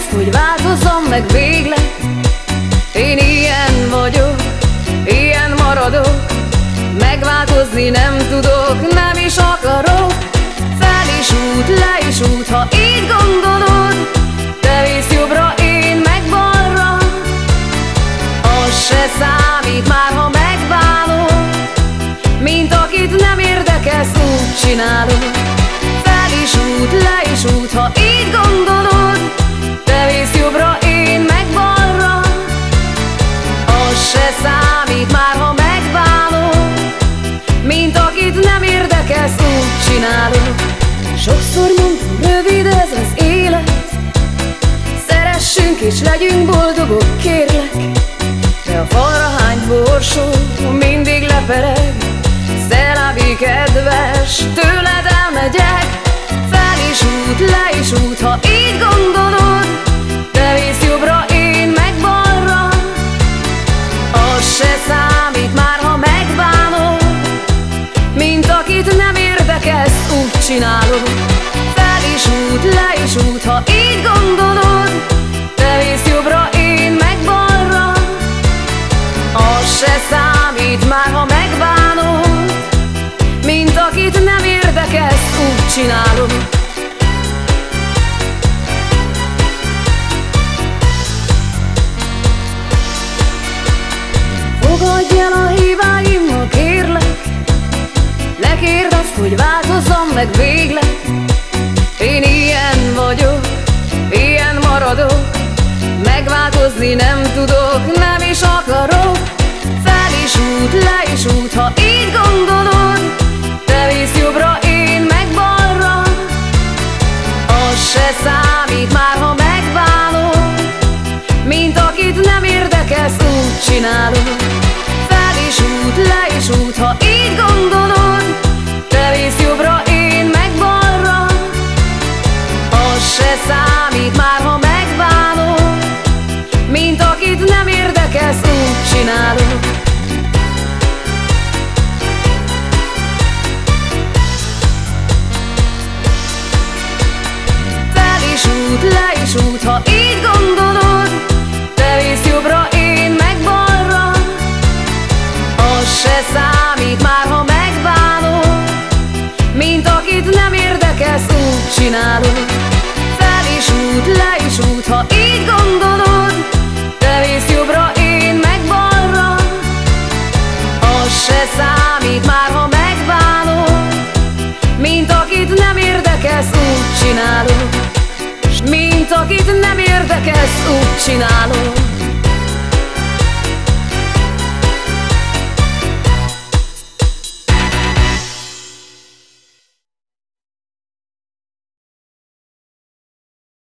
ezt úgy változom meg végleg Én ilyen vagyok, ilyen maradok. Megváltozni nem tudok, nem is akarok. Fel is út, le is út, ha így gondolod. Te visz jobbra, én meg balra. Az se számít már, ha megbánod. Mint akit nem érdekes úgy csinálod. Szeressünk és legyünk boldogok, kérlek. De a falra hány borsó mindig lepereg Szelábi kedves, tőled elmegyek. Fel is út, le is út, ha így gondolod Te visz jobbra, én meg balra. Az se számít már, ha megbánod Mint akit nem ezt úgy csinálod ha megbánod Mint akit nem érdekes, úgy csinálod Fogadj el a híváimmal, kérlek Lekérdezt, hogy változzam meg végleg. Én ilyen vagyok, ilyen maradok Megváltozni nem tudok, nem is akarok is út, ha így gondolod Te visz jobbra, én meg balra. Az se számít már, ha megbánod Mint akit nem érdekes, úgy csinálod. Út, le is út, ha így gondolod nem érdekes, úgy csinálod